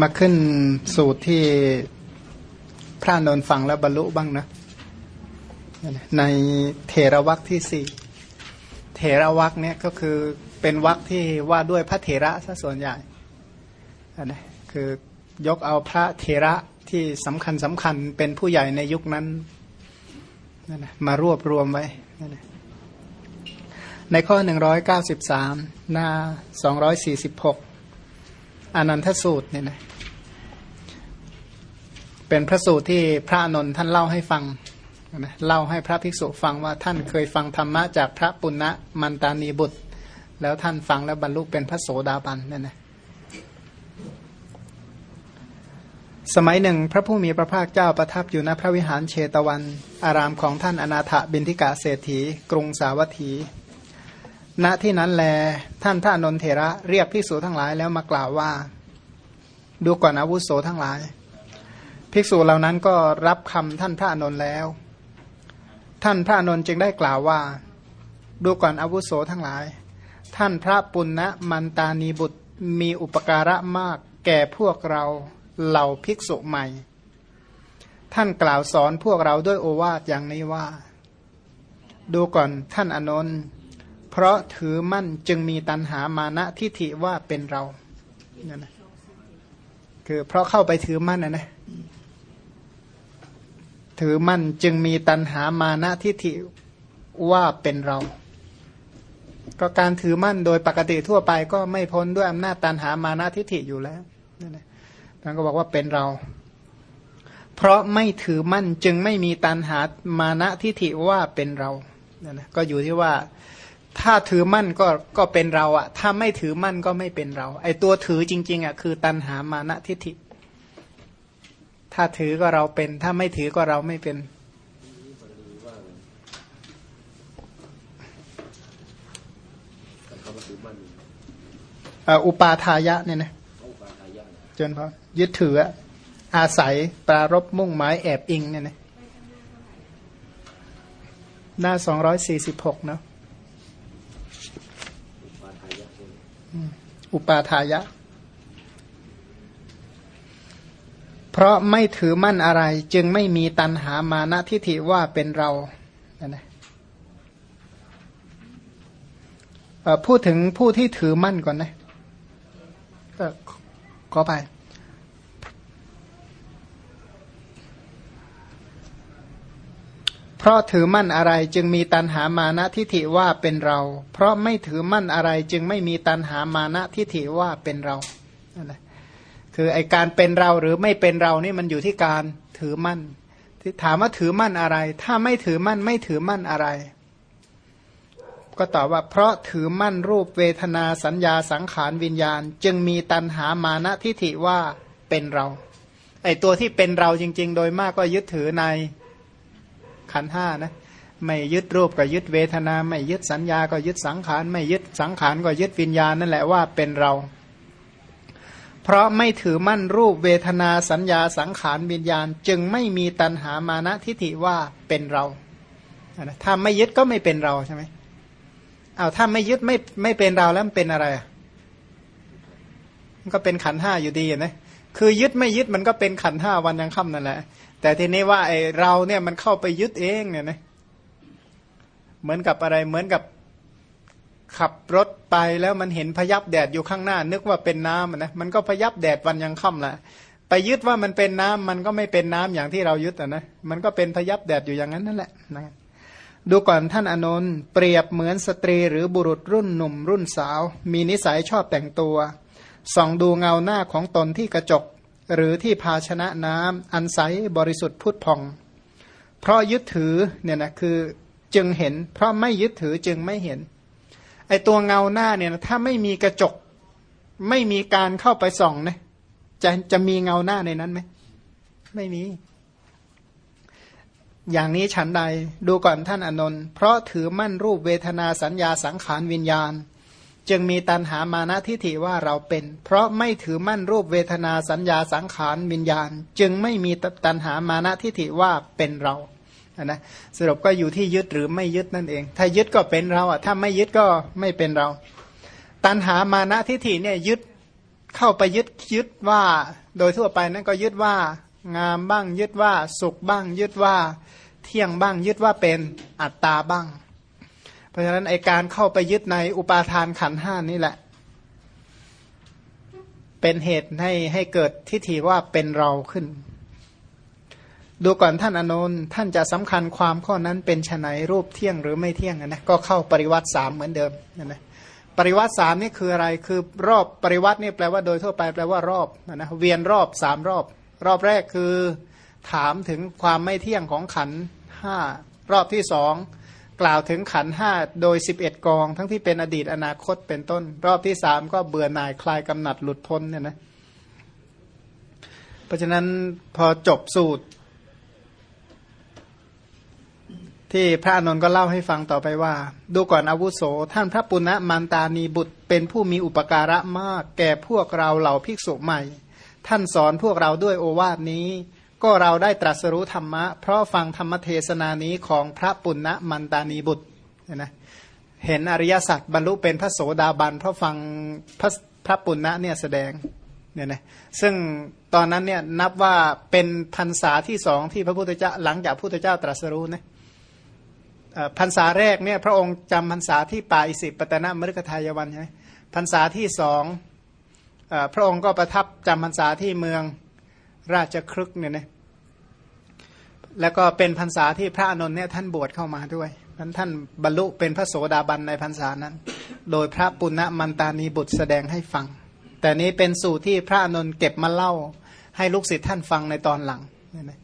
มาขึ้นสูตรที่พระนนท์ฟังแล้วบรรลุบ้างนะ ในเทระวักที่สี่เทระวักเนี่ยก็คือเป็นวักที่ว่าด้วยพระเถระซะส่วนใหญ่นะคือยกเอาพระเถระที่สำคัญสำคัญเป็นผู้ใหญ่ในยุคนั้นนั่นนะมารวบรวมไว้นั่นนะในข้อ 193 หน้า 246 อนันทสูตรเนี่ยนะเป็นพระสูตรที่พระนนท์ท่านเล่าให้ฟังนะเล่าให้พระภิกษุฟังว่าท่านเคยฟังธรรมะจากพระปุณณมันตานีบุตร แล้วท่านฟังแล้วบรรลุเป็นพระโสดาบันนั่นนะสมัยหนึ่งพระผู้มีพระภาคเจ้าประทับอยู่ณพระวิหารเชตวัน อารามของท่านอนาถบินทิกาเศรษฐี กรุงสาวัตถี ณที่นั้นแล ท่านพระนนเถระเรียกภิกษุทั้งหลายแล้วมากล่าวว่า ดูก่อนอาวุโสทั้งหลาย ภิกษุเหล่านั้นก็รับคำท่านพระนนแล้ว ท่านพระนนจึงได้กล่าวว่า ดูก่อนอาวุโสทั้งหลาย ท่านพระปุณณมันตานีบุตรมีอุปการะมากแก่พวกเราเหล่าภิกษุใหม่ ท่านกล่าวสอนพวกเราด้วยโอวาทอย่างนี้ว่า ดูก่อนท่านอนนท์ เพราะถือมั่นจึงมีตันหามานะทิฐิว่าเป็นเราเนี่ยนะคือเพราะเข้าไปถือมั่นนะนะถือมั่นจึงมีตันหามานะทิฐิว่าเป็นเรา ก็การถือมั่นโดยปกติทั่วไปก็ไม่พ้นด้วยอำนาจตันหามานะทิฐิอยู่แล้วนั่นนะท่านก็บอกว่าเป็นเรา เพราะไม่ถือมั่นจึงไม่มีตันหามานะทิฐิว่าเป็นเรานั่นนะก็อยู่ที่ว่า ถ้าถือมั่นก็ก็เป็นเราอะถ้าไม่ถือมั่นก็ไม่เป็นเรา ไอตัวถือจริง ๆอะคือตันหามานะทิฏฐิ ถ้าถือก็เราเป็น ถ้าไม่ถือก็เราไม่เป็นอุปาทายะเนี่ยนะจนพอยึดถืออาศัยปรารบมุ่งหมายแอบอิงเนี่ยนะหน้าสองร้อยสี่สิบหกเนาะ อุปาทายะ เพราะไม่ถือมั่นอะไร จึงไม่มีตันหามานะทิฏฐิว่าเป็นเรานะพูดถึงผู้ที่ถือมั่นก่อนนะก็ไป เพ ราะถือมั่นอะไรจึงมีตันหามานะทิฏฐิว่าเป็นเรา เพราะไม่ถือมั่นอะไรจึงไม่มีตันหามานะทิฏฐิว่าเป็นเราอะคือไอการเป็นเราหรือไม่เป็นเรานี่มันอยู่ที่การถือมั่นที่ถามว่าถือมั่นอะไร ถ้าไม่ถือมั่นไม่ถือมั่นอะไร ก็ตอบว่าเพราะถือมั่นรูปเวทนาสัญญาสังขารวิญญาณ จึงมีตันหามานะทิฏฐิว่าเป็นเรา ไอตัวที่เป็นเราจริง ๆ โดยมากก็ยึดถือใน ขันห้านะไม่ยึดรูปก็ยึดเวทนา ไม่ยึดสัญญาก็ยึดสังขาร ไม่ยึดสังขารก็ยึดวิญญาณนั่นแหละว่าเป็นเรา เพราะไม่ถือมั่นรูปเวทนาสัญญาสังขารวิญญาณ จึงไม่มีตัณหามานะทิฏฐิว่าเป็นเราถ้าไม่ยึดก็ไม่เป็นเราใช่ไหมเอาถ้าไม่ยึดไม่ไม่เป็นเราแล้วมันเป็นอะไรมันก็เป็นขันห้าอยู่ดีนะคือยึดไม่ยึดมันก็เป็นขันห้าวันยังค่ำนั่นแหละ แต่ทีนี้ว่าไอเราเนี่ยมันเข้าไปยึดเองเนี่ยนะเหมือนกับอะไรเหมือนกับขับรถไปแล้วมันเห็นพยับแดดอยู่ข้างหน้า นึกว่าเป็นน้ำนะมันก็พยับแดดวันยังค่ำแหละไปยึดว่ามันเป็นน้ำมันก็ไม่เป็นน้ำอย่างที่เรายึดอะนะมันก็เป็นพยับแดดอยู่อย่างนั้นนั่นแหละนะดูก่อนท่านอนนท์เปรียบเหมือนสตรีหรือบุรุษรุ่นหนุ่มรุ่นสาว มีนิสัยชอบแต่งตัว ส่องดูเงาหน้าของตนที่กระจก หรือที่ภาชนะน้ำอันใสบริสุทธิ์พุทธพอง เพราะยึดถือเนี่ยนะคือจึงเห็น เพราะไม่ยึดถือจึงไม่เห็น ไอตัวเงาหน้าเนี่ยถ้าไม่มีกระจก ไม่มีการเข้าไปส่องนะจะจะมีเงาหน้าในนั้นไหมไม่มี อย่างนี้ฉันใดดูก่อนท่านอนนท์เพราะถือมั่นรูปเวทนาสัญญาสังขารวิญญาณ จึงมีตันหามานะทิฐิว่าเราเป็น เพราะไม่ถือมั่นรูปเวทนาสัญญาสังขารวิญญาณ จึงไม่มีตันหามานะทิฐิว่าเป็นเรานะสรุปก็อยู่ที่ยึดหรือไม่ยึดนั่นเอง ถ้ายึดก็เป็นเราอะถ้าไม่ยึดก็ไม่เป็นเรา ตันหามานะทิฐิเนี่ยยึดเข้าไปยึดยึดว่า โดยทั่วไปนั้นก็ยึดว่างามบ้าง ยึดว่าสุขบ้าง ยึดว่าเที่ยงบ้าง ยึดว่าเป็นอัตตาบ้าง ราะฉะนั้นไอการเข้าไปยึดในอุปาทานขันห้านี่แหละ เป็นเหตุให้ให้เกิดทิฏฐิว่าเป็นเราขึ้น ดูก่อนท่านอนนท์ท่านจะสำคัญความข้อนั้นเป็นไนรูปเที่ยงหรือไม่เที่ยงนะก็เข้าปริวัติสามเหมือนเดิมนะนะปริวัติสามนี่คืออะไรคือรอบปริวัตินี่แปลว่าโดยทั่วไปแปลว่ารอบนะเวียนรอบสามรอบ รอบแรกคือถามถึงความไม่เที่ยงของขันห้ารอบที่สอง กล่าวถึงขันห้าโดยสิบเอ็ดกอง ทั้งที่เป็นอดีตอนาคตเป็นต้น รอบที่สามก็เบื่อหน่ายคลายกำหนัดหลุดพ้นเนี่ยนะเพราะฉะนั้นพอจบสูตร ที่พระอนนท์ก็เล่าให้ฟังต่อไปว่า ดูก่อนอาวุโส ท่านพระปุณณมันตานีบุตรเป็นผู้มีอุปการะมาก แก่พวกเราเหล่าภิกษุใหม่ ท่านสอนพวกเราด้วยโอวาทนี้ ก็เราได้ตรัสรู้ธรรมะ เพราะฟังธรรมเทศนานี้ของพระปุณณมันตานีบุตรเห็นไหมเห็นอริยสัจบรรลุเป็นพระโสดาบันเพราะฟังพระพระปุณณะเนี่ยแสดงเนี่ยนะซึ่งตอนนั้นเนี่ยนับว่าเป็นพรรษาที่สองที่พระพุทธเจ้าหลังจากพระพุทธเจ้าตรัสรู้นะพรรษาแรกเนี่ยพระองค์จำพรรษาที่ป่าอิสิปตนะมฤคทายวันใช่ไหมพรรษาที่สองพระองค์ก็ประทับจำพรรษาที่เมือง ราชครึกเนี่ยนะแล้วก็เป็นพรรษาที่พระอนุนเนี่ยท่านบวชเข้ามาด้วยนั้นท่านบรรลุเป็นพระโสดาบันในพรรษานั้น โดยพระปุณณมันตานีบุตรแสดงให้ฟัง แต่นี้เป็นสูตรที่พระอนุนเก็บมาเล่า ให้ลูกศิษย์ท่านฟังในตอนหลังเนี่ยนะ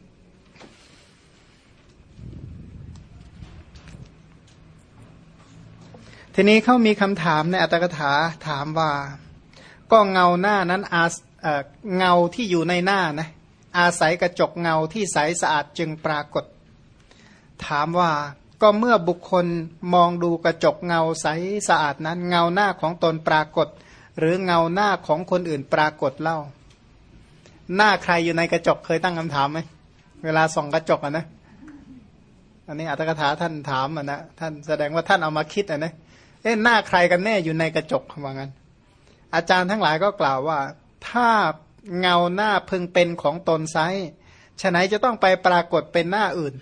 ทีนี้เขามีคำถามในอัตถกถาถามว่า ก็เงาหน้านั้นอา เงาที่อยู่ในหน้านะอาศัยกระจกเงาที่ใสสะอาดจึงปรากฏ ถามว่าก็เมื่อบุคคลมองดูกระจกเงาใสสะอาดนั้น เงาหน้าของตนปรากฏ หรือเงาหน้าของคนอื่นปรากฏเล่า หน้าใครอยู่ในกระจกเคยตั้งคำถามไหมเวลาส่องกระจกอะนะอันนี้อัตถกถาท่านถามอะนะท่านแสดงว่าท่านเอามาคิดอะนะเอ๊ะหน้าใครกันแน่อยู่ในกระจกว่างั้นอาจารย์ทั้งหลายก็กล่าวว่า ถ้าเงาหน้าพึงเป็นของตนไซฉะไหนจะต้องไปปรากฏเป็นหน้าอื่น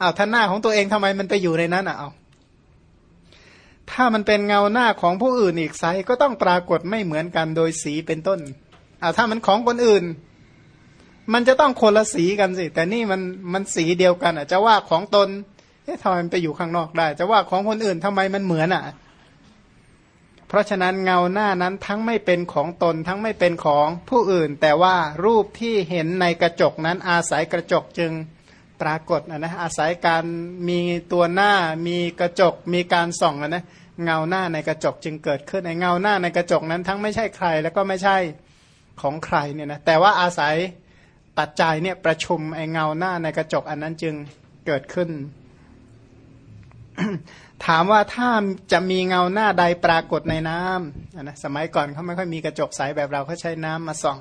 อา้าวถ้าหน้าของตัวเองทำไมมันไปอยู่ในนั้นอะเอาถ้ามันเป็นเงาหน้าของผู้อื่นอีกไซก็ต้องปรากฏไม่เหมือนกันโดยสีเป็นต้นอ้าวถ้ามันของคนอื่น มันจะต้องคนละสีกันสิ แต่นี่มันมันสีเดียวกันอะจะว่าของตนเอ๊ะทำไมมันไปอยู่ข้างนอกได้ จะว่าของคนอื่นทำไมมันเหมือนอะ เพราะฉะนั้นเงาหน้านั้นทั้งไม่เป็นของตนทั้งไม่เป็นของผู้อื่น แต่ว่ารูปที่เห็นในกระจกนั้นอาศัยกระจกจึงปรากฏนะนะอาศัยการมีตัวหน้ามีกระจกมีการส่องนะนะเงาหน้าในกระจกจึงเกิดขึ้นในเงาหน้าในกระจกนั้นทั้งไม่ใช่ใครแล้วก็ไม่ใช่ของใครเนี่ยนะแต่ว่าอาศัยปัจจัยเนี่ยประชุมไอเงาหน้าในกระจกอันนั้นจึงเกิดขึ้น ถามว่าถ้าจะมีเงาหน้าใดปรากฏในน้ำนะสมัยก่อนเขาไม่ค่อยมีกระจกใสแบบเราเขาใช้น้ำมาส่อง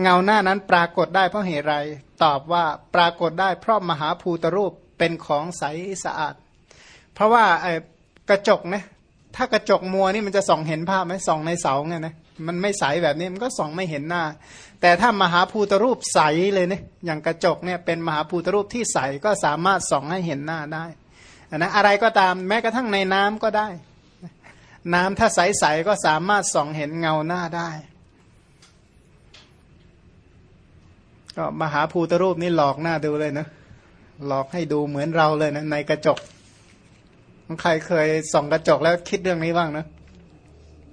เงาหน้านั้นปรากฏได้เพราะเหตุไร ตอบว่าปรากฏได้เพราะมหาภูตรูปเป็นของใสสะอาด เพราะว่าไอ้กระจกนะถ้ากระจกมัวนี่มันจะส่องเห็นภาพไหมส่องในเสาไงนะมันไม่ใสแบบนี้มันก็ส่องไม่เห็นหน้า แต่ถ้ามหาภูตรูปใสเลยเนี่ยอย่างกระจกเนี่ยเป็นมหาภูตรูปที่ใสก็สามารถส่องให้เห็นหน้าได้ นะอะไรก็ตามแม้กระทั่งในน้ำก็ได้ น้ำถ้าใสๆก็สามารถส่องเห็นเงาหน้าได้ ก็มหาภูตรูปนี่หลอกหน้าดูเลยนะหลอกให้ดูเหมือนเราเลยนะในกระจกใครเคยส่องกระจกแล้วคิดเรื่องนี้บ้างนะ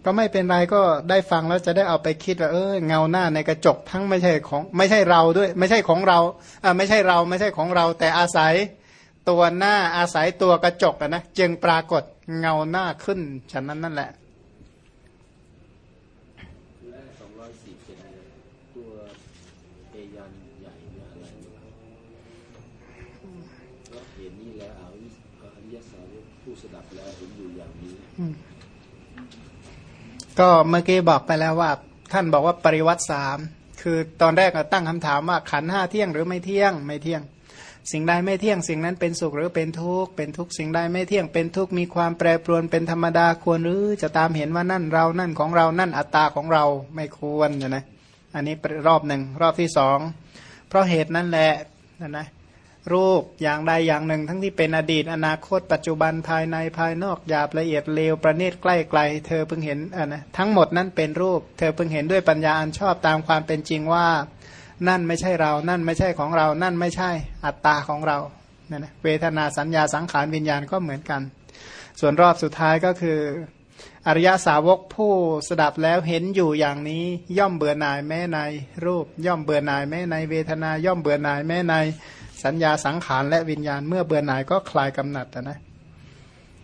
ก็ไม่เป็นไรก็ได้ฟังแล้วจะได้เอาไปคิดว่าเออเงาหน้าในกระจกทั้งไม่ใช่ของไม่ใช่เราด้วย ไม่ใช่ของเราอ่าไม่ใช่เราไม่ใช่ของเรา แต่อาศัย ตัวหน้าอาศัยตัวกระจกนะจึงปรากฏเงาหน้าขึ้นฉะนั้นนั่นแหละสองร้อยสี่เป็นตัวเอยันใหญ่อะไรก็เห็นนี่แล้วอริยสาวผู้สดับแล้วเห็นอยู่อย่างนี้ก็เมื่อกี้บอกไปแล้วว่า ท่านบอกว่าปริวัติสามคือตอนแรกตั้งคำถามว่าขันห้าเที่ยงหรือไม่เที่ยงไม่เที่ยง สิ่งใดไม่เที่ยงสิ่งนั้นเป็นสุขหรือเป็นทุกข์เป็นทุกข์สิ่งใดไม่เที่ยงเป็นทุกข์มีความแปรปรวนเป็นธรรมดาควรหรือจะตามเห็นว่านั่นเรานั่นของเรานั่นอัตตาของเราไม่ควรนะนะอันนี้รอบหนึ่งรอบที่สองเพราะเหตุนั่นแหละนะนะรูปอย่างใดอย่างหนึ่ง ทั้งที่เป็นอดีต อนาคต ปัจจุบันภายในภายนอกหยาบละเอียดเลวประณีตใกล้ไกล เธอเพิ่งเห็นอะนะทั้งหมดนั้นเป็นรูป เธอเพิ่งเห็นด้วยปัญญาอันชอบตามความเป็นจริงว่า นั่นไม่ใช่เรา นั่นไม่ใช่ของเรา นั่นไม่ใช่อัตตาของเราเนี่ยนะเวทนาสัญญาสังขารวิญญาณก็เหมือนกัน ส่วนรอบสุดท้ายก็คือ อริยสาวกผู้สดับแล้วเห็นอยู่อย่างนี้ ย่อมเบื่อหน่ายแม้ในรูป ย่อมเบื่อหน่ายแม้ในเวทนา ย่อมเบื่อหน่ายแม้ในสัญญาสังขารและวิญญาณ เมื่อเบื่อหน่ายก็คลายกำหนัดนะ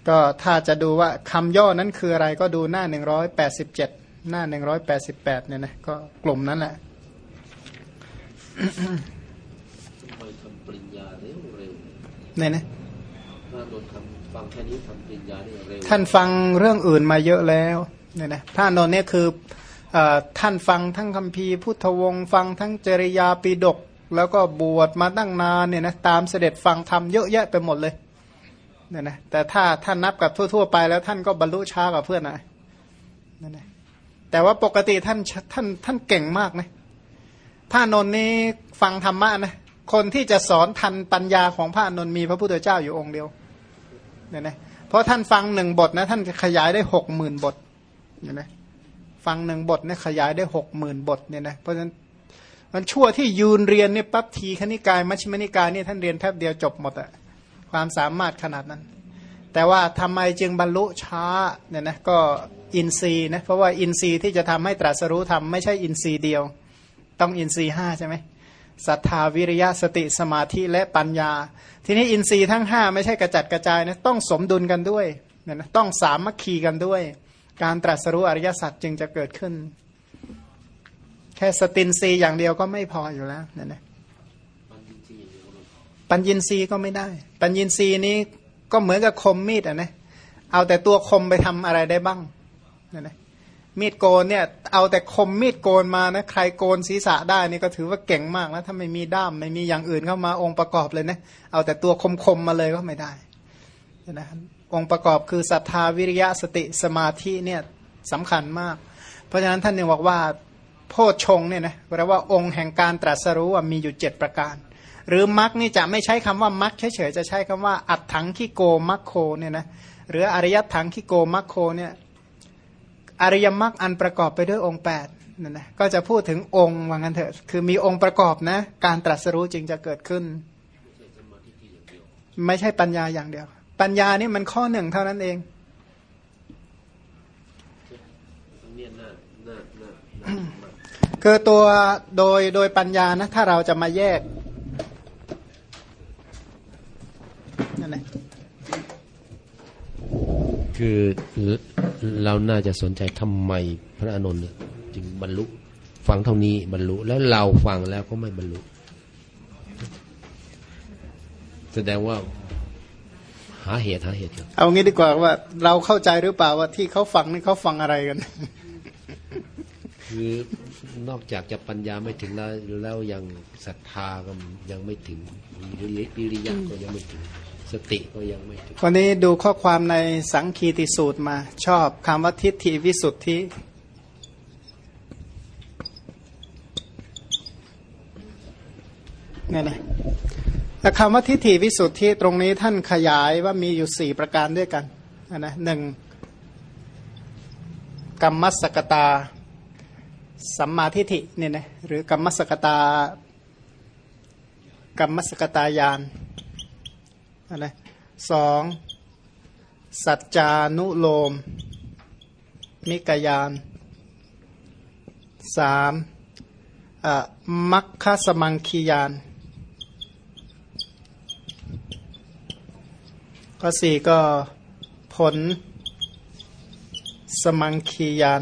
ก็ถ้าจะดูว่าคำย่อนั้นคืออะไรก็ดูหน้าหนึ่งร้อยแปดสิบเจ็ดหน้าหนึ่งร้อยแปดสิบแปดเนี่ยนะก็กลุ่มนั้นแหละ ทำไมทำปริญญาเร็วเร็วเนี่ยนะถ้าโดนทำฟังแค่นี้ทำปริญญาเนี่ยเร็วท่านฟังเรื่องอื่นมาเยอะแล้วเนี่ยนะท่านนนท์เนี่ยคือเออท่านฟังทั้งคัมภีร์พุทธวงศ์ฟังทั้งจริยาปีดก แล้วก็บวชมาตั้งนานเนี่ยนะตามเสด็จฟังธรรมเยอะแยะไปหมดเลยเนี่ยนะแต่ถ้าท่านนับกับทั่ว ๆ ไปแล้วท่านก็บรรลุช้ากว่าเพื่อนนะนั่นนะแต่ว่าปกติท่านท่านท่านเก่งมากนะ พระนนท์นี่ฟังธรรมะนะคนที่จะสอนทันปัญญาของพระนนท์มีพระพุทธเจ้าอยู่องค์เดียวเนี่ยนะเพราะท่านฟังหนึ่งบทนะ ท่านขยายได้หกหมื่นบทเนี่ยนะฟังหนึ่งบทเนี่ยขยายได้หกหมื่นบทเนี่ยนะเพราะฉะนั้นมันชั่วที่ยืนเรียนเนี่ยปั๊บทีคณิกาย มัชฌิมนิกายเนี่ยท่านเรียนแทบเดียวจบหมดอะความสามารถขนาดนั้น แต่ว่าทำไมจึงบรรลุช้าเนี่ยนะก็อินทรีย์นะเพราะว่าอินทรีย์ที่จะทำให้ตรัสรู้ทำไม่ใช่อินทรีย์เดียว ต้องอินทรีย์ห้าใช่ไหมศรัทธาวิริยะสติสมาธิและปัญญา ทีนี้อินทรีย์ทั้งห้าไม่ใช่กระจัดกระจายนะต้องสมดุลกันด้วยเนี่ยนะต้องสามัคคีกันด้วย การตรัสรู้อริยสัจจึงจะเกิดขึ้น แค่สตินทรีย์อย่างเดียวก็ไม่พออยู่แล้วเนี่ยนะปัญญินทรีย์ก็ไม่ได้ ปัญญินทรีย์นี้ก็เหมือนกับคมมีดอะนะเอาแต่ตัวคมไปทำอะไรได้บ้างเนี่ยนะ มีดโกนเนี่ยเอาแต่คมมีดโกนมานะใครโกนศีรษะได้นี่ก็ถือว่าเก่งมากแล้วถ้าไม่มีด้ามไม่มีอย่างอื่นเข้ามาองค์ประกอบเลยนะเอาแต่ตัวคมๆมาเลยก็ไม่ได้นะองค์ประกอบคือศรัทธาวิริยะสติสมาธิเนี่ยสำคัญมาก เพราะฉะนั้นท่านยังบอกว่าโพชฌงเนี่ยนะแปลว่าองค์แห่งการตรัสรู้มีอยู่เจ็ดประการ หรือมักนี่จะไม่ใช้คำว่ามักเฉยๆจะใช้คำว่าอัดถังขี้โกมักโคเนี่ยนะหรืออริยถังขี้โกมักโคเนี่ย อริยมรรคอันประกอบไปด้วยองค์8นั่นนะก็จะพูดถึงองค์ว่างั้นเถอะ คือมีองค์ประกอบนะ การตรัสรู้จึงจะเกิดขึ้น ไม่ใช่ปัญญาอย่างเดียว ปัญญานี่มันข้อหนึ่งเท่านั้นเองคือตัวโดยโดยปัญญานะถ้าเราจะมาแยกนั่นแหละคือ เราน่าจะสนใจทำไมพระอานนท์เนี่ยจึงบรรลุฟังเท่านี้บรรลุแล้วเราฟังแล้วก็ไม่บรรลุแสดงว่า หาเหตุหาเหตุครับเอางี้ดีกว่าว่า เราเข้าใจหรือเปล่าว่าที่เขาฟังนี่เขาฟังอะไรกัน คือนอกจากจะปัญญาไม่ถึงแล้วแล้วยังศรัทธาก็ยังไม่ถึงวิริวิริยะก็ยังไม่ถึง สติก็ยังไม่ถึงวันนี้ดูข้อความในสังคีติสูตรมา ชอบคำว่าทิฏฐิวิสุทธิเนี่ยนะแต่คำว่าทิฏฐิวิสุทธิตรงนี้ท่านขยายว่ามีอยู่สี่ประการด้วยกันนะนะหนึ่งกรรมสกตา สัมมาทิฏฐิเนี่ยนะหรือกรรมสกตากรรมสกตายาน อะไรสองสัจจานุโลม มิกยานสามมัคคสมังคียานข้อสี่ก็ผลสมังคียาน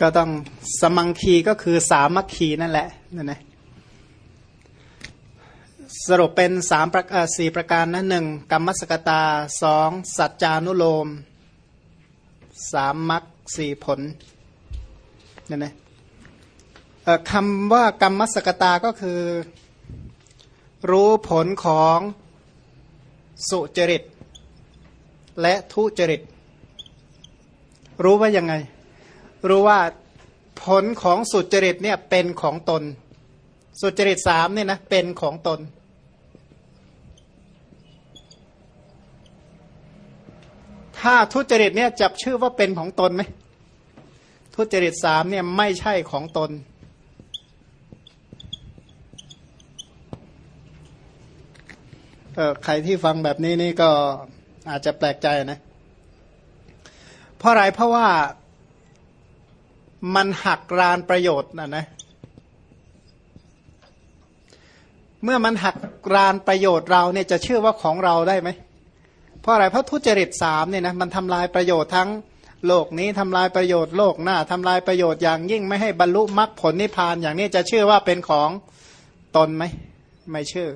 ก็ต้องสมังคีก็คือสามัคคีนั่นแหละนั่นนะ สรุปเป็นสามประสี่ประการนะหนึ่งกรรมสกตาสองสัจจานุโลมสามมัคสี่ผลเนั่นนะคำว่ากรรมสกตาก็คือ รู้ผลของสุจริต และทุจริต รู้ว่ายังไง รู้ว่าผลของสุจริตเนี่ยเป็นของตน สุจริตสามเนี่ยนะเป็นของตน ถ้าทุจริตเนี่ยจับชื่อว่าเป็นของตนไหมทุจริตสามเนี่ยไม่ใช่ของตน เออใครที่ฟังแบบนี้นี่ก็อาจจะแปลกใจนะ เพราะอะไรเพราะว่ามันหักรานประโยชน์นะนะเมื่อมันหักรานประโยชน์เราเนี่ยจะเชื่อว่าของเราได้ไหม เพราะอะไรเพราะทุจริตสามเนี่ยนะมันทำลายประโยชน์ทั้งโลกนี้ทำลายประโยชน์โลกหน้าทำลายประโยชน์อย่างยิ่งไม่ให้บรรลุมรรคผลนิพพานอย่างนี้จะเชื่อว่าเป็นของตนไหมไม่เชื่อ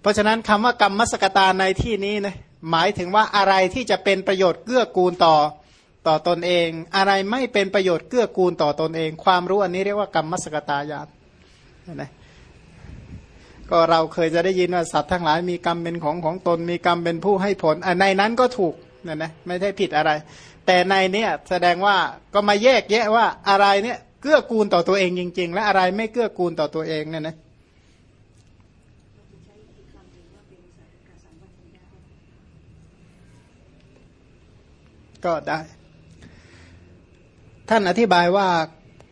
เพราะฉะนั้นคำว่ากรรมมสกตาในที่นี้นะหมายถึงว่าอะไรที่จะเป็นประโยชน์เกื้อกูลต่อต่อตนเอง อะไรไม่เป็นประโยชน์เกื้อกูลต่อตนเอง ความรู้อันนี้เรียกว่ากรรมมสกตายานนะ ก็เราเคยจะได้ยินว่าสัตว์ทั้งหลายมีกรรมเป็นของของตนมีกรรมเป็นผู้ให้ผลในนั้นก็ถูกนะนะไม่ได้ผิดอะไร แต่ในเนี้ยแสดงว่าก็มาแยกแยะว่าอะไรเนี่ยเกื้อกูลต่อตัวเองจริง ๆ และอะไรไม่เกื้อกูลต่อตัวเองเนี่ยนะก็ได้ ท่านอธิบายว่า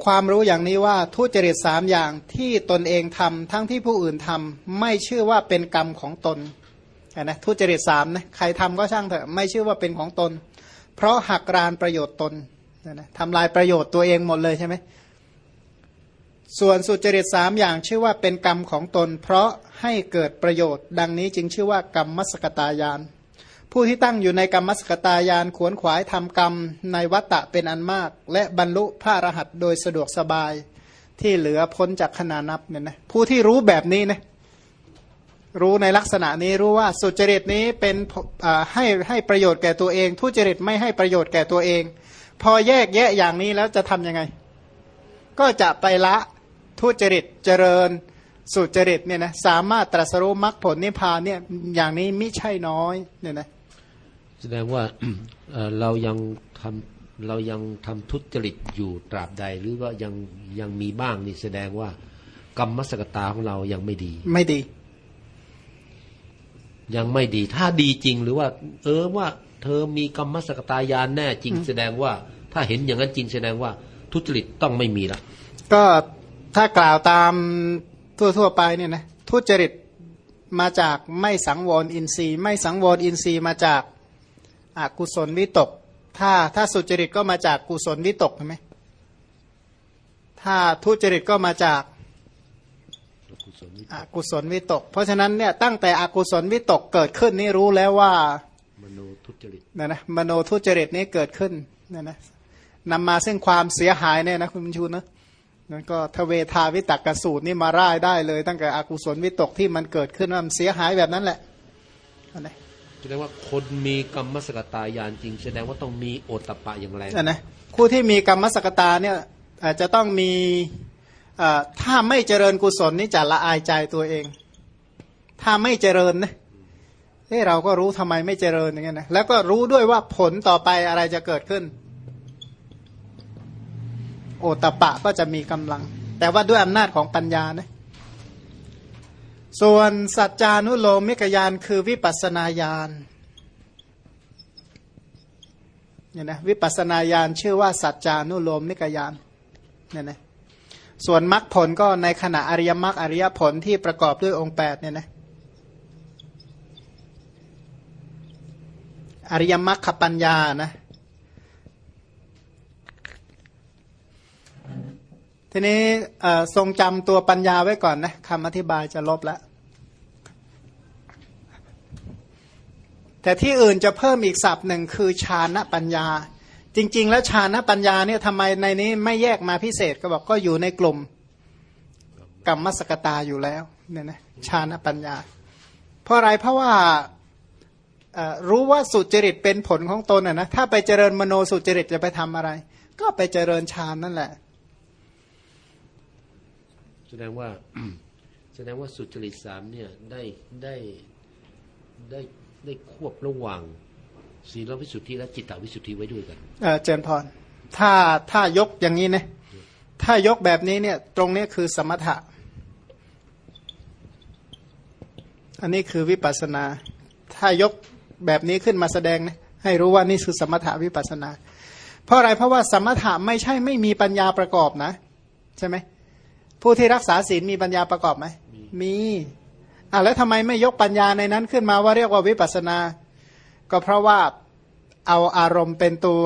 ความรู้อย่างนี้ว่าทุจริตสามอย่างที่ตนเองทำทั้งที่ผู้อื่นทำไม่ชื่อว่าเป็นกรรมของตนนะทุจริตสามนะใครทำก็ช่างเถอะไม่ชื่อว่าเป็นของตน เพราะหักรานประโยชน์ตนนะทำลายประโยชน์ตัวเองหมดเลยใช่ไหมส่วนสุจริตสามอย่างชื่อว่าเป็นกรรมของตน เพราะให้เกิดประโยชน์ ดังนี้จึงชื่อว่ากรรมมัสกตายาน ผู้ที่ตั้งอยู่ในกรรมสกตายานขวนขวายทำกรรมในวัตตะเป็นอันมาก และบรรลุพระรหัสโดยสะดวกสบายที่เหลือพ้นจากขนานับเนี่ยนะผู้ที่รู้แบบนี้นะรู้ในลักษณะนี้รู้ว่าสุจริตนี้เป็นให้ให้ประโยชน์แก่ตัวเอง ทุจริตไม่ให้ประโยชน์แก่ตัวเอง พอแยกแยะอย่างนี้แล้วจะทำยังไง ก็จะไปละทุจริตเจริญสุจริตเนี่ยนะสามารถตรัสรู้มรรคผลนิพพานเนี่ยอย่างนี้ไม่ใช่น้อยเนี่ยนะ แสดงว่าเรายังทำเรายังทำทุจริตอยู่ตราบใด หรือว่ายังยังมีบ้างนี่แสดงว่ากรรมสกตาของเรายังไม่ดี ไม่ดี ยังไม่ดี ถ้าดีจริงหรือว่า เออว่า เธอมีกรรมสกตายานแน่จริง แสดงว่า ถ้าเห็นอย่างนั้นจริงแสดงว่า ทุจริตต้องไม่มีละก็ถ้ากล่าวตามทั่วๆไปเนี่ยนะทุจริตมาจากไม่สังวรอินทรีย์ ไม่สังวรอินทรีย์มาจาก อากุศลวิตก ถ้าถ้าสุจริตก็มาจากกุศลวิตกใช่ไหมถ้าทุจริตก็มาจากอากุศลวิตก เพราะฉะนั้นเนี่ยตั้งแต่อกุศลวิตกเกิดขึ้นนี่รู้แล้วว่ามโนทุจริตนะนะมโนทุจริตนี้เกิดขึ้นเนี่ยนะนำมาซึ่งความเสียหายเนี่ยนะคุณชูนะนั่นก็ทเวทาวิตกกสูตรนี่มาร่ายได้เลย ตั้งแต่อกุศลวิตกที่มันเกิดขึ้นมันเสียหายแบบนั้นแหละอันไหน แสดงว่าคนมีกรรมสกตายานจริง แสดงว่าต้องมีโอตปะอย่างไรอันไหนคู่ที่มีกรรมสกตาเนี่ยอาจจะต้องมีถ้าไม่เจริญกุศลนี่จะละอายใจตัวเอง ถ้าไม่เจริญนะเฮ้เราก็รู้ทำไมไม่เจริญอย่างเงี้ยนะแล้วก็รู้ด้วยว่าผลต่อไปอะไรจะเกิดขึ้น โอตปะก็จะมีกำลัง แต่ว่าด้วยอำนาจของปัญญานะ ส่วนสัจจานุโลมิกยานคือวิปัสนาญาณเนี่ยนะวิปัสนาญาณชื่อว่าสัจจานุโลมิกยานเนี่ยนะส่วนมรรคผลก็ในขณะอริยมรรคอริยผลที่ประกอบด้วยองค์แปดเนี่ยนะอริยมรรคปัญญานะ ทีนี้ทรงจำตัวปัญญาไว้ก่อนนะคำอธิบายจะลบแล้วแต่ที่อื่นจะเพิ่มอีกศัพท์หนึ่งคือชานะปัญญา จริง ๆ แล้วชานะปัญญาเนี่ยทำไมในนี้ไม่แยกมาพิเศษก็บอกก็อยู่ในกลุ่มกรรมสกตาอยู่แล้วเนี่ยนะชานะปัญญา เพราะอะไรเพราะว่ารู้ว่าสุจริตเป็นผลของตนนะถ้าไปเจริญมโนสุจริตจะไปทำอะไร ก็ไปเจริญฌานนั่นแหละ แสดงว่าแสดงว่าสุจริตสามเนี่ยได้ได้ได้ได้ควบระหว่างศีลวิสุทธิและจิตตวิสุทธิไว้ด้วยกันเจนพรถ้าถ้ายกอย่างนี้นะถ้ายกแบบนี้เนี่ยตรงนี้คือสมถะ อันนี้คือวิปัสสนา ถ้ายกแบบนี้ขึ้นมาแสดงนะให้รู้ว่านี่คือสมถะวิปัสสนา เพราะอะไรเพราะว่าสมถะไม่ใช่ไม่มีปัญญาประกอบนะ ใช่ไหม ผู้ที่รักษาศีลมีปัญญาประกอบไหมมีอะแล้วทำไมไม่ยกปัญญาในนั้นขึ้นมาว่าเรียกว่าวิปัสสนา ก็เพราะว่าเอาอารมณ์เป็นตัว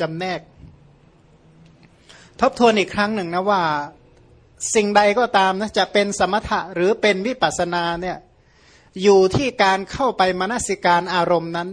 จำแนก ทบทวนอีกครั้งหนึ่งนะว่าสิ่งใดก็ตามนะจะเป็นสมถะหรือเป็นวิปัสสนาเนี่ยอยู่ที่การเข้าไปมนสิการอารมณ์นั้น